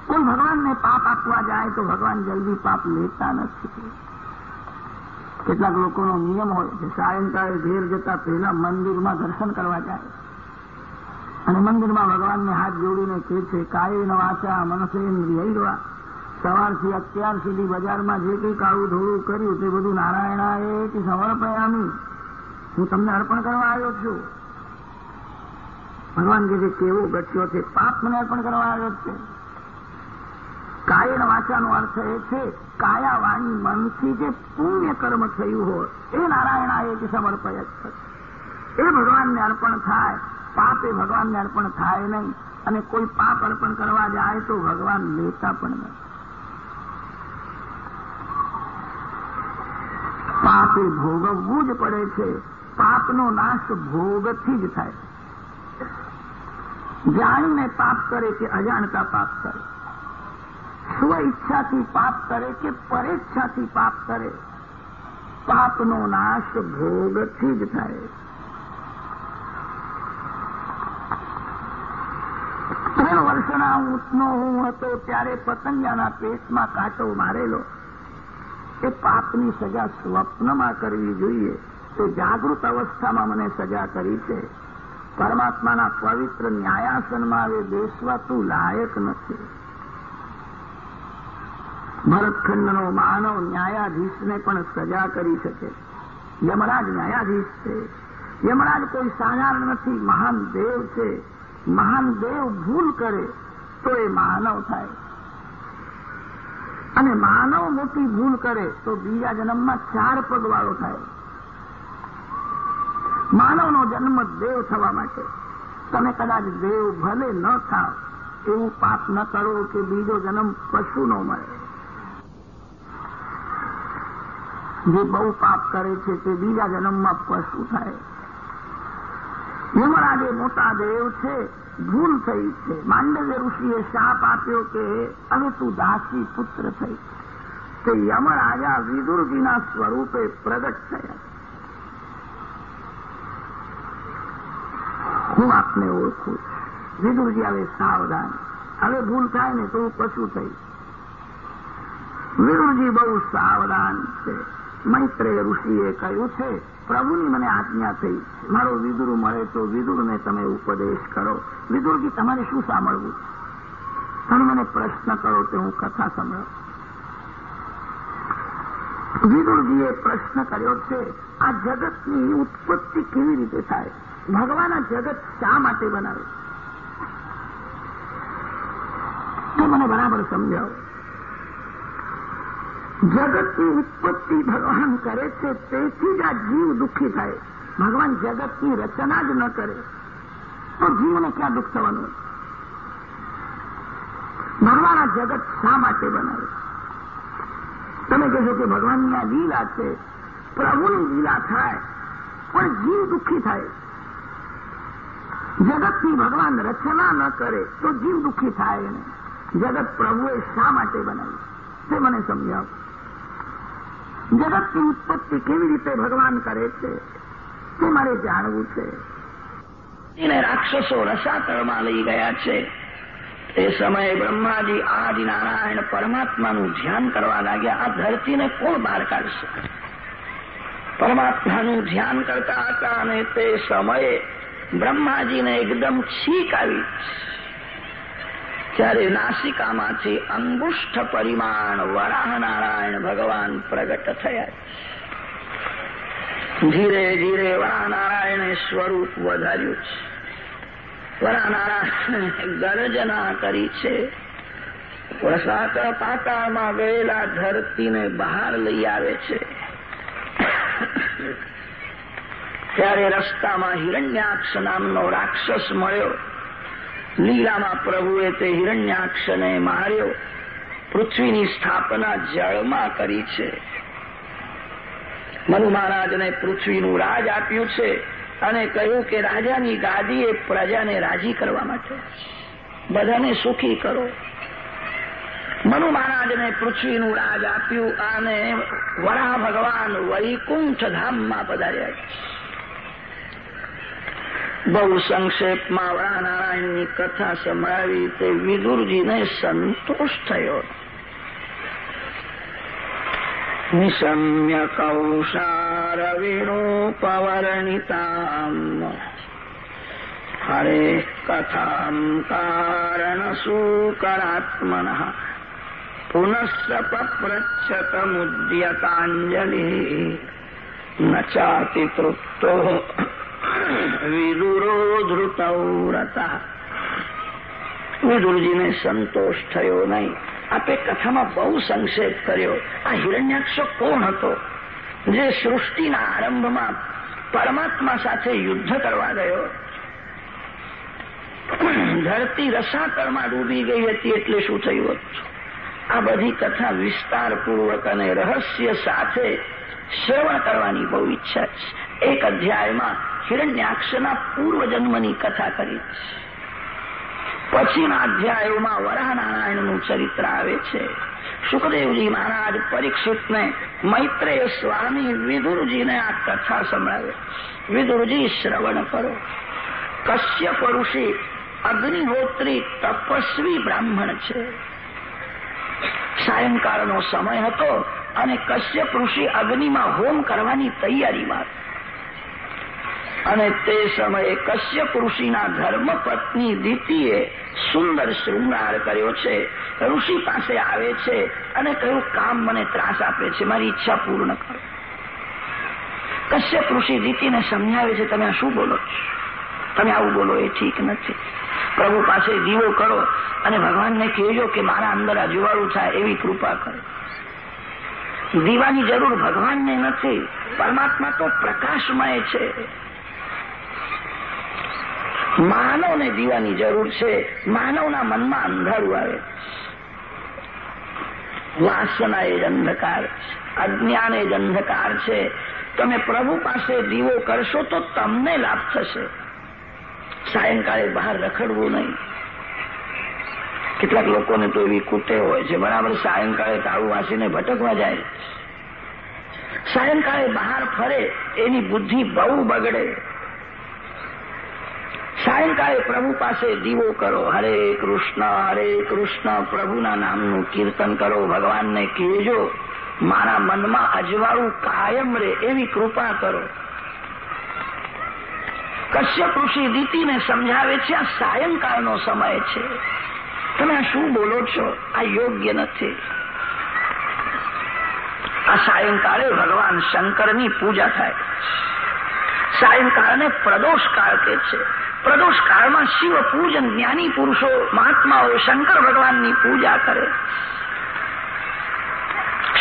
કોઈ ભગવાનને પાપ આપવા જાય તો ભગવાન જલ્દી પાપ લેતા નથી. કેટલાક લોકોનો નિયમ હોય કે સાયંકાળે ઘેર જતા પહેલા મંદિરમાં દર્શન કરવા જાય. અને મંદિરમાં ભગવાનને હાથ જોડીને કહે છે, કાયન વાચા મનસે ઇન્દ્રિયૈર્વા સવારથી અત્યાર સુધી બજારમાં જે કંઈ કાળું ધોળું કર્યું તે બધું નારાયણાએ કે સમર્પયામી. હું તમને અર્પણ કરવા આવ્યો છું. ભગવાન કે છે, કેવો ગટ્યો છે? પાપ મને અર્પણ કરવા આવ્યો છે. કાયન વાચાનો અર્થ એ છે કાયા વાણી મનથી જે પુણ્ય કર્મ થયું હોય, એ નારાયણાએ સમર્પય એ ભગવાનને અર્પણ થાય. પાપ ભગવાનને અર્પણ થાય નહીં. અને કોઈ પાપ અર્પણ કરવા જાય તો ભગવાન લેતા પણ નહીં પાપે ભોગવવું જ પડે છે. પાપનો નાશ ભોગથી જ થાય. જાણીને પાપ કરે કે અજાણતા પાપ કરે. સ્વ ઈચ્છાથી પાપ કરે કે પરેચ્છાથી પાપ કરે. પાપનો નાશ ભોગથી જ થાય. વર્ષના ઊંટનો હું હતો ત્યારે પતંગિયાના પેટમાં કાંટો મારેલો. એ પાપની સજા સ્વપ્નમાં કરવી જોઈએ તે જાગૃત અવસ્થામાં મને સજા કરી છે. પરમાત્માના પવિત્ર ન્યાયાસનમાં હવે બેસવા લાયક નથી. ભરતખંડનો માનવ ન્યાયાધીશને પણ સજા કરી શકે. યમરાજ ન્યાયાધીશ છે. યમરાજ કોઈ સાધારણ નથી, મહાન દેવ છે. મહાન દેવ ભૂલ કરે. તો એ માનવ થાય. અને માનવ મોટી ભૂલ કરે તો બીજા જન્મમાં ચાર પગવાળો થાય. માનવનો જન્મ દેવ થવા માટે. તમે કદાચ દેવ ભલે ન થાવ, એવું પાપ ન કરો કે બીજો જન્મ પશુનો મળે. જે બહુ પાપ કરે છે તે બીજા જન્મમાં પશુ થાય. યમરાજે મોટા દેવ છે ભૂલ થઈ છે. માંડવ્ય ઋષિએ શાપ આપ્યો કે હવે તું દાસી પુત્ર થઈ. તે યમરાજા વિદુરજીના સ્વરૂપે પ્રગટ થયા. હું આપને ઓળખું વિદુરજી હવે સાવધાન. હવે ભૂલ થાય ને તો હું પશુ થઈ. વિદુરજી બહુ સાવધાન છે. મૈત્રેય ઋષિએ કહ્યું છે પ્રભુની મને આજ્ઞા થઈ. મારો વિદુર મળે તો વિદુરને તમે ઉપદેશ કરો. વિદુરજી, તમારે શું સાંભળવું? તમે મને પ્રશ્ન કરો તો હું કથા સંભળાવું. વિદુરજીએ પ્રશ્ન કર્યો છે, આ જગતની ઉત્પત્તિ કેવી રીતે થાય? ભગવાન આ જગત શા માટે બનાવે? તો મને બરાબર સમજાવો. જગતની ઉત્પત્તિ ભગવાન કરે છે, તેથી જ આ જીવ દુઃખી થાય. ભગવાન જગતની રચના જ ન કરે. તો જીવને ક્યાં દુઃખ થવાનું? ભગવાન આ જગત શા માટે બનાવે? તમે કહેશો કે ભગવાનની આ લીલા છે, પ્રભુની લીલા થાય, પણ જીવ દુઃખી થાય. જગતની ભગવાન રચના ન કરે, તો જીવ દુઃખી થાય એને. જગત પ્રભુએ શા માટે બનાવ્યું? તે મને સમજાવો. જગતની ઉત્પત્તિ કેવી રીતે ભગવાન કરે છે તે મારે જાણવું છે. એને રાક્ષસો રસાતળમાં લઈ ગયા છે. એ સમયે બ્રહ્માજી આદિ નારાયણ પરમાત્માનું ધ્યાન કરવા લાગ્યા, આ ધરતીને કોણ બહાર કાઢશે? પરમાત્માનું ધ્યાન કરતા હતા અને તે સમયે બ્રહ્માજીને એકદમ છીક આવી. ત્યારે નાસિકામાંથી અંગુષ્ઠ પરિમાણ વરાહ નારાયણ ભગવાન પ્રગટ થયા. ધીરે ધીરે વરાહનારાયણે સ્વરૂપ વધાર્યું છે. વરાહનારાયણ ગર્જના કરી છે. વરસાદ પાતાળમાં ગયેલા ધરતીને બહાર લઈ આવે છે. ત્યારે રસ્તામાં હિરણ્યાક્ષ નામનો રાક્ષસ મળ્યો. લીલામાં પ્રભુએ તે હિરણ્યાક્ષને માર્યો. પૃથ્વીની સ્થાપના જળમાં કરી છે. મનુ મહારાજને પૃથ્વીનું રાજ આપ્યું છે અને કહ્યું કે રાજાની ગાદી એ પ્રજાને રાજી કરવા માટે બધાને સુખી કરો. મનુ મહારાજને પૃથ્વીનું રાજ આપ્યું અને વરા ભગવાન વૈકુંઠ ધામમાં પધાર્યા. બહુ સંક્ષેપમાં વરાનારાયણની કથા સંભળાવી તે વિદુરજીને સંતોષ થયો. નિશમ્ય કૌશાર વિરૂપવર્ણિતામ હરે કથામ કારણ સુકરાત્મન. પુનઃસપૃચ્છતમુદ્યતાંજલિ ન ચાતિ તૃપ્તો. વિદુરો ધૃતૌ વિદુરજીને સંતોષ થયો નહીં. આપે કથામાં બહુ સંક્ષેપ કર્યો. આ હિરણ્યાક્ષ કોણ હતો? જે સૃષ્ટિના આરંભમાં પરમાત્મા સાથે યુદ્ધ કરવા ગયો. ધરતી રસાતળમાં ડૂબી ગઈ હતી એટલે શું થયું હતું? આ બધી કથા વિસ્તારપૂર્વક અને રહસ્ય સાથે શ્રવણ કરવાની બહુ ઈચ્છા છે. એક અધ્યાયમાં હિરણ્યાક્ષના પૂર્વજન્મની કથા કરી છે. પછીના અધ્યાયોમાં વરાહનારાયણનું ચરિત્ર આવે છે. સુખદેવજી મહારાજ પરીક્ષિતને મૈત્રેય સ્વામી વિદુરજીને આ કથા સંભળાવે વિદુરજી, શ્રવણ કરો. કશ્યપ ઋષિ અગ્નિહોત્રી તપસ્વી બ્રાહ્મણ છે. સાયંકાળનો સમય હતો અને કશ્યપ ઋષિ અગ્નિમાં હોમ કરવાની તૈયારીમાં અને તે સમયે કશ્યપ ઋષિના ધર્મપત્ની દીતીએ સુંદર શૃંગાર કર્યો છે. ઋષિ પાસે આવે છે અને કયું કામ મને ત્રાસ આપે છે, મારી ઈચ્છા પૂર્ણ કરો. કશ્યપ ઋષિ દીતીને સમજાવે છે, તમે શું બોલો છો? તમે આવું બોલો, એ ઠીક નથી. પ્રભુ પાસે દીવો કરો અને ભગવાનને કહેજો કે મારા અંદર અજવાળું થાય એવી કૃપા કરો. દીવાની જરૂર ભગવાનને નથી, પરમાત્મા તો પ્રકાશમય છે. માનવને દીવાની જરૂર છે. માનવના મનમાં અંધારું આવે. વાસના એ જ અંધકાર અજ્ઞાન એ જ અંધકાર છે. તમે પ્રભુ પાસે દીવો કરશો તો તમને લાભ થશે. સાયંકાળે બહાર રખડવું નહીં. કેટલાક લોકોને તો એવી કુટે હોય છે, બરાબર સાયંકાળે તાળું વાંચીને ભટકવા જાય. સાયંકાળે બહાર ફરે, એની બુદ્ધિ બહુ બગડે. સાયંકાળે પ્રભુ પાસે દીવો કરો. હરે કૃષ્ણ હરે કૃષ્ણ, પ્રભુના નામનું કીર્તન કરો. ભગવાનને કહેજો, મારા મનમાં અજવાળું કાયમ રે એવી કૃપા કરો. કશ્યપ ઋષિ દીતીને સમજાવે છે, આ સાયંકાળનો સમય છે. તમે શું બોલો છો? આ યોગ્ય નથી. આ સાયંકાળે ભગવાન શંકરની પૂજા થાય. સાયંકાળને પ્રદોષ કાળ કે છે. પ્રદોષ શિવ પૂજન જ્ઞાની પુરુષો, મહાત્માઓ, શંકર ભગવાનની પૂજા કરે.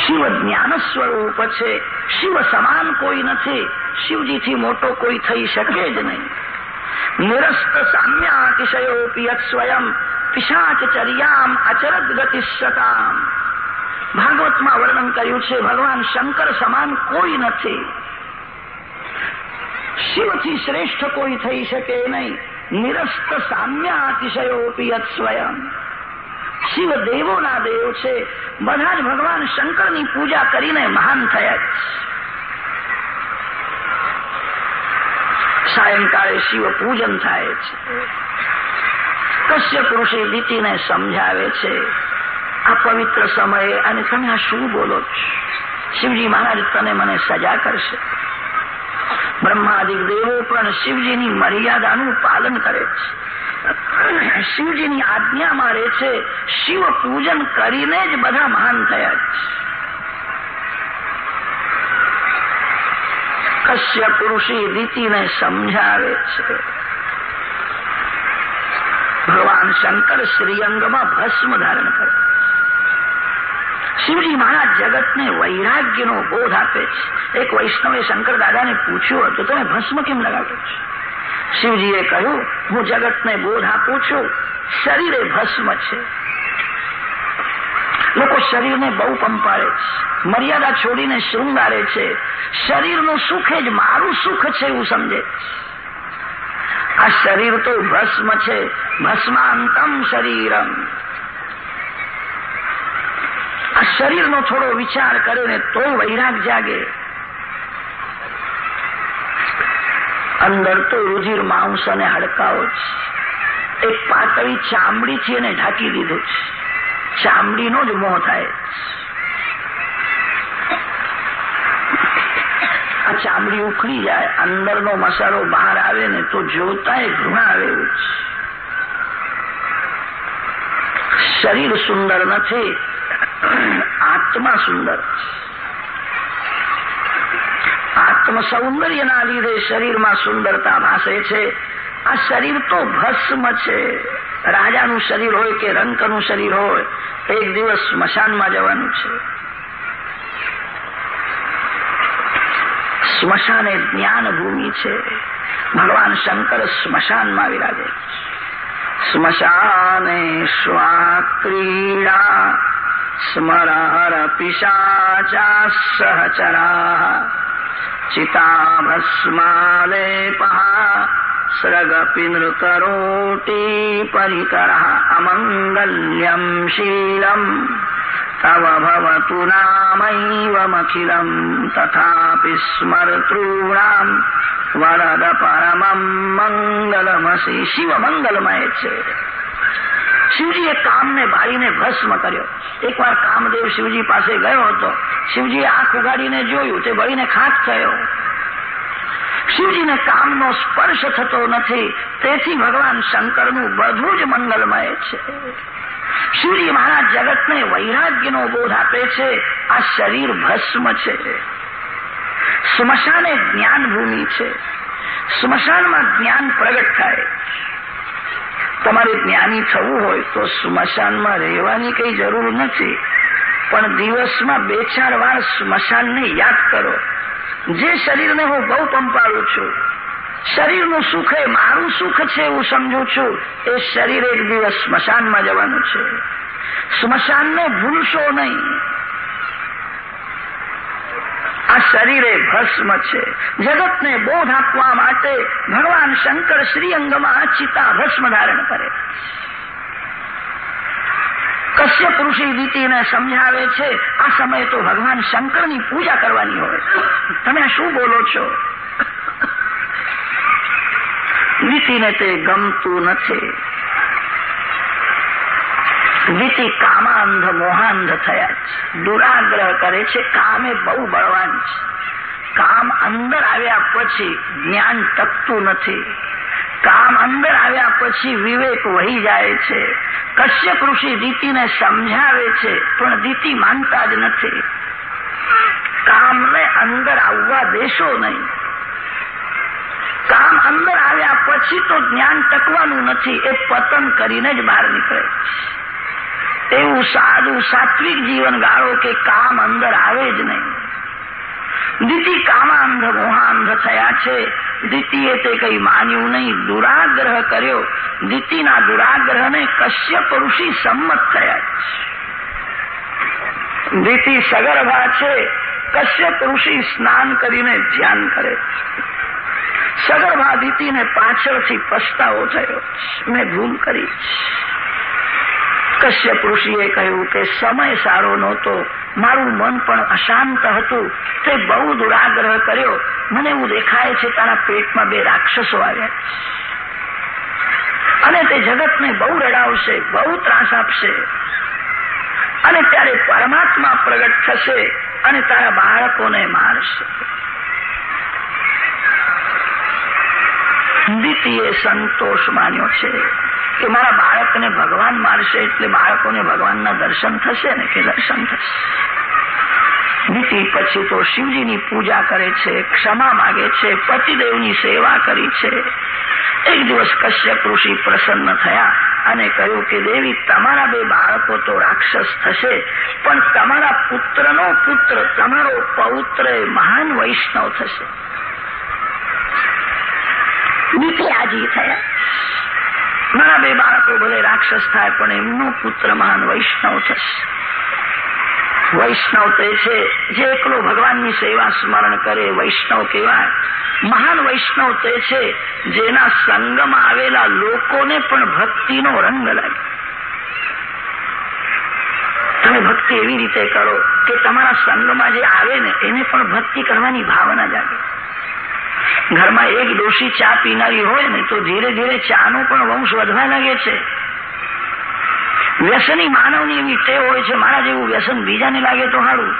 શિવ જ્ઞાન સ્વરૂપ છે. શિવ સમાન કોઈ નથી. શિવજીથી મોટો કોઈ થઈ શકે જ નહીં. નિરસ્ત યત સ્વયં પિશાચર્યામ અચરદ ગતિશતામ ભાગવતમાં વર્ણન કર્યું છે, ભગવાન શંકર સમાન કોઈ નથી. શિવથી શ્રેષ્ઠ કોઈ થઈ શકે નહીં નિરસ્ત સામ્યાતિશયોપી યત સ્વયં શિવ દેવોના દેવ છે બધા જ ભગવાન શંકરની પૂજા કરીને મહાન થયા સાયંકાળે શિવ પૂજન થાય છે કશ્યપ ઋષિ દીતીને સમજાવે છે આ પવિત્ર સમયે અને તમે આ શું બોલો છો? શિવજી મહારાજ તને મને સજા કરશે બ્રહ્માદિક દેવો પણ શિવજીની મર્યાદાનું પાલન કરે છે. શિવજીની આજ્ઞામાં રહે છે, શિવ પૂજન કરીને જ બધા મહાન થયા છે. કશ્યપ ઋષિ રીતિને સમજાવે છે. ભગવાન શંકર શ્રીઅંગમાં ભસ્મ ધારણ કરે શિવજી મહારાજ જગતને વૈરાગ્યનો બોધ આપે છે. એક વૈષ્ણવે શંકર દાદાને પૂછ્યું હતું, તમે ભસ્મ કેમ લગાવ્યો છે? શિવજીએ કહ્યું, હું જગતને બોધ આપું છું. શરીરે ભસ્મ છે. લોકો શરીરને બહુ પંપાળે છે. મર્યાદા છોડીને શૃંગારે છે. શરીરનું સુખ જ મારું સુખ છે એવું સમજે આ શરીર તો ભસ્મ છે. ભસ્માંતમ શરીરમ. આ શરીરનો થોડો વિચાર કરે ને તો વૈરાગ જાગે. અંદર તો રુધિર માંસ અને હડકાઓ છે. એક પાતળી ચામડીથી એને ઢાંકી દીધું છે. ચામડીનો જ મોહ થાય આ ચામડી ઉખડી જાય, અંદરનો મસાલો બહાર આવે ને તો જોતાય ઘૃણા આવે એવું છે. શરીર સુંદર નથી. આત્મા સુંદર. આત્મ સૌંદર્યના લીધે શરીરમાં સુંદરતા ભાસે છે. આ શરીર તો ભસ્મ છે. રાજાનું શરીર હોય કે રંકનું શરીર હોય, એક દિવસ સ્મશાનમાં જવાનું છે. સ્મશાન એ જ્ઞાન ભૂમિ છે. ભગવાન શંકર સ્મશાનમાં વિરાજે સ્મશાને સ્વાક્રીડા સહચરા ચિતા ભસ્માલેપા સ્રગપી નૃકરોટી પરિકર અમંગલ્યમ શીલમ તવ ભવતુ નામૈવમખિલમ તથાપિ સ્મર્તॄણામ વરદ પરમમ મંગલમસી શિવ મંગલમય શિવજીએ કામને બાળીને ભસ્મ કર્યો. એકવાર કામદેવ શિવજી પાસે ગયો હતો. શિવજીએ આંખ ઉગાડીને જોયું, તે બળીને ખાક થયો. શિવજીને કામનો સ્પર્શ થતો નથી. તેથી ભગવાન શંકરનું બધું જ મંગલમય છે. શિવજી મહારાજ જગતને વૈરાગ્યનો બોધ આપે છે. આ શરીર ભસ્મ છે. સ્મશાને એ જ્ઞાન ભૂમિ છે. સ્મશાનમાં જ્ઞાન પ્રગટ થાય. તમારે જ્ઞાની થવું હોય તો સ્મશાનમાં રહેવાની કઈ જરૂર નથી. પણ દિવસમાં બે ચાર વાર સ્મશાનને યાદ કરો. જે શરીરને હું બહુ પંપાળું છું, શરીરનું સુખ એ મારું સુખ છે એવું સમજુ છું, એ શરીર એક દિવસ સ્મશાનમાં જવાનું છે. સ્મશાનને ભૂલશો નહીં. આ શરીરે ભસ્મ છે. જગતને બોધ આપવા માટે ભગવાન શંકર શ્રીઅંગમાં ચિતા ભસ્મ ધારણ કરે. કશ્યપ ઋષિ દીતીને સમજાવે છે, આ સમયે તો ભગવાન શંકરની પૂજા કરવાની હોય. તમે શું બોલો છો? દીતીને તે ગમતું નથી. દીતી કામાંધ મોહાંધ થયા છે. દુરાગ્રહ કરે છે, કામે બહુ બળવાન છે. કામ અંદર આવ્યા પછી જ્ઞાન ટકતું નથી. કામ અંદર આવ્યા પછી વિવેક વહી જાય છે. કશ્યપ ઋષિ દીતીને સમજાવે છે, પણ દીતી માનતા જ નથી. કામને અંદર આવવા દેશો નહીં. કામ અંદર આવ્યા પછી તો જ્ઞાન ટકવાનું નથી, એ પતન કરીને જ બહાર નીકળે એવું સાદું સાત્વિક જીવન ગાળો કે કામ અંદર આવે જ નહીં. દીતિ કામાંધ મોહાંધ થયા છે. દીતિએ તે કઈ માન્યું નહીં. દુરાગ્રહ કર્યો. દીતિના દુરાગ્રહને કશ્યપ ઋષિ સંમત થયા દીતિ સગર્ભા છે. કશ્યપ ઋષિ સ્નાન કરીને ધ્યાન કરે સગર્ભા દીતિને પાછળથી પસ્તાવો થયો મેં ભૂલ કરી કશ્યપ ઋષિએ કહ્યું કે સમય સારો નહોતો. મારું મન પણ અશાંત હતું. તે બહુ દુરાગ્રહ કર્યો. મને એવું દેખાય છે તારા પેટમાં બે રાક્ષસો આવ્યા અને તે જગતને બહુ રડાવશે, બહુ ત્રાસ આપશે. અને ત્યારે પરમાત્મા પ્રગટ થશે અને તારા બાળકોને મારશે. દ્વિતીય સંતોષ માન્યો છે. કે મારા બાળકને ભગવાન મારશે એટલે બાળકોને ભગવાનના દર્શન થશે ને કે દર્શન થશે. નીતિ પછી તો શિવજીની પૂજા કરે છે, ક્ષમા માગે છે, પતિદેવની સેવા કરી છે. એક દિવસ કશ્યપ ઋષિ પ્રસન્ન થયા અને કહ્યું કે, દેવી, તમારા બે બાળકો તો રાક્ષસ થશે, પણ તમારા પુત્રનો પુત્ર, તમારો પૌત્ર મહાન વૈષ્ણવ થશે. નીતિ આજી થયા. મારા બે બાળકો ભલે રાક્ષસ થાય, પણ એમનો પુત્ર મહાન વૈષ્ણવ થશે વૈષ્ણવ તે છે, જે એકલો ભગવાનની સેવા સ્મરણ કરે, વૈષ્ણવ કહેવાય. મહાન વૈષ્ણવ તે છે, જેના સંગમાં આવેલા લોકોને પણ ભક્તિનો રંગ લાગે. તમે ભક્તિ એવી રીતે કરો કે તમારા સંગમાં જે આવે ને, એને પણ ભક્તિ કરવાની ભાવના જાગે. ઘરમાં એક ડોસી ચા પીનારી હોય ને, તો ધીરે ધીરે ચાનો પણ વંશ વધવા લાગે છે. વ્યસની માનવની એવી ટેવ હોય છે, મારા જેવું વ્યસન બીજાને લાગે તો સારું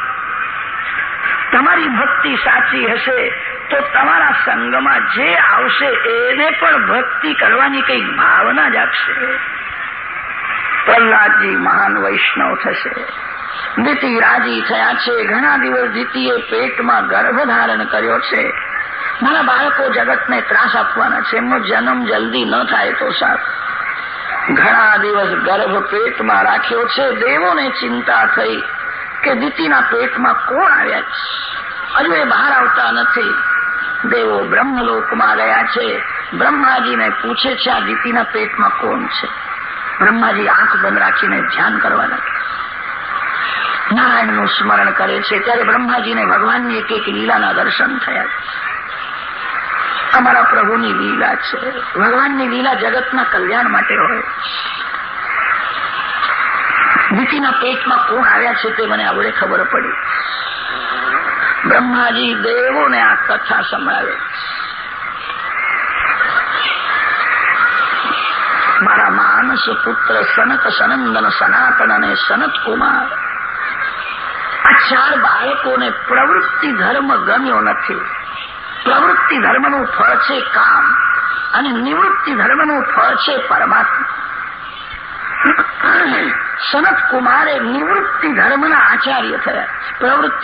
તમારી ભક્તિ સાચી હશે, તો તમારા સંગમાં જે આવશે, એને પણ ભક્તિ કરવાની કંઈક ભાવના જાગશે પ્રહલાદજી મહાન વૈષ્ણવ થશે. દીતિ રાજી થયા છે, ઘણા દિવસ દીતીએ પેટમાં ગર્ભ ધારણ કર્યો છે. મારા બાળકો જગતને ત્રાસ આપવાના છે. એમનો જન્મ જલ્દી ન થાય તો સારું. ઘણા દિવસ ગર્ભ પેટમાં રાખ્યો છે. દેવોને ચિંતા થઈ કે દીતીના પેટમાં કોણ આવ્યા છે? હજુ એ બહાર આવતા નથી. દેવો બ્રહ્મલોકમાં ગયા છે. બ્રહ્માજીને પૂછે છે, આ દીતીના પેટમાં કોણ છે? બ્રહ્માજી આંખ બંધ રાખીને ધ્યાન કરવા લાગે નારાયણનું સ્મરણ કરે છે. ત્યારે બ્રહ્માજીને ભગવાનની એક એક લીલાના દર્શન થયા. અમારા પ્રભુની લીલા છે. ભગવાનની લીલા જગતના કલ્યાણ માટે હોય. દીતિના પેટમાં કોણ આવ્યા છે તે મને આવડે ખબર પડી. બ્રહ્માજી દેવોને આ કથા સંભળાવે. મારા માનસ પુત્ર સનત સનંદન સનાતન અને સનત કુમાર. આ ચાર બાળકોને પ્રવૃત્તિ ધર્મ ગમ્યો નથી. પ્રવૃત્તિ ધર્મનું ફળ છે કામ અને નિવૃત્તિ ધર્મનું ફળ છે પરમાત્મા. સનત કુમારે નિવૃત્તિ ધર્મના આચાર્ય થયા. પ્રવૃત્તિ